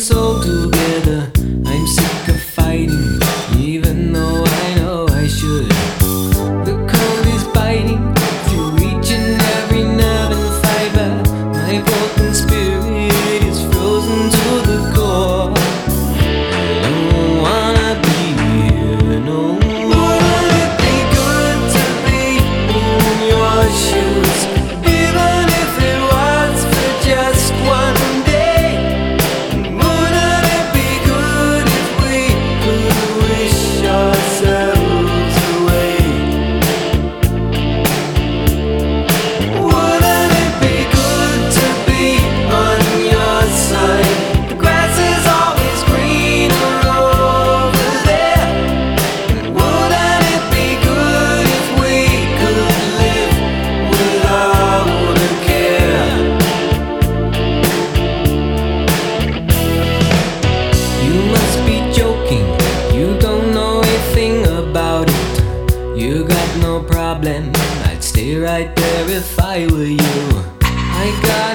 So to Right there if I were you. I got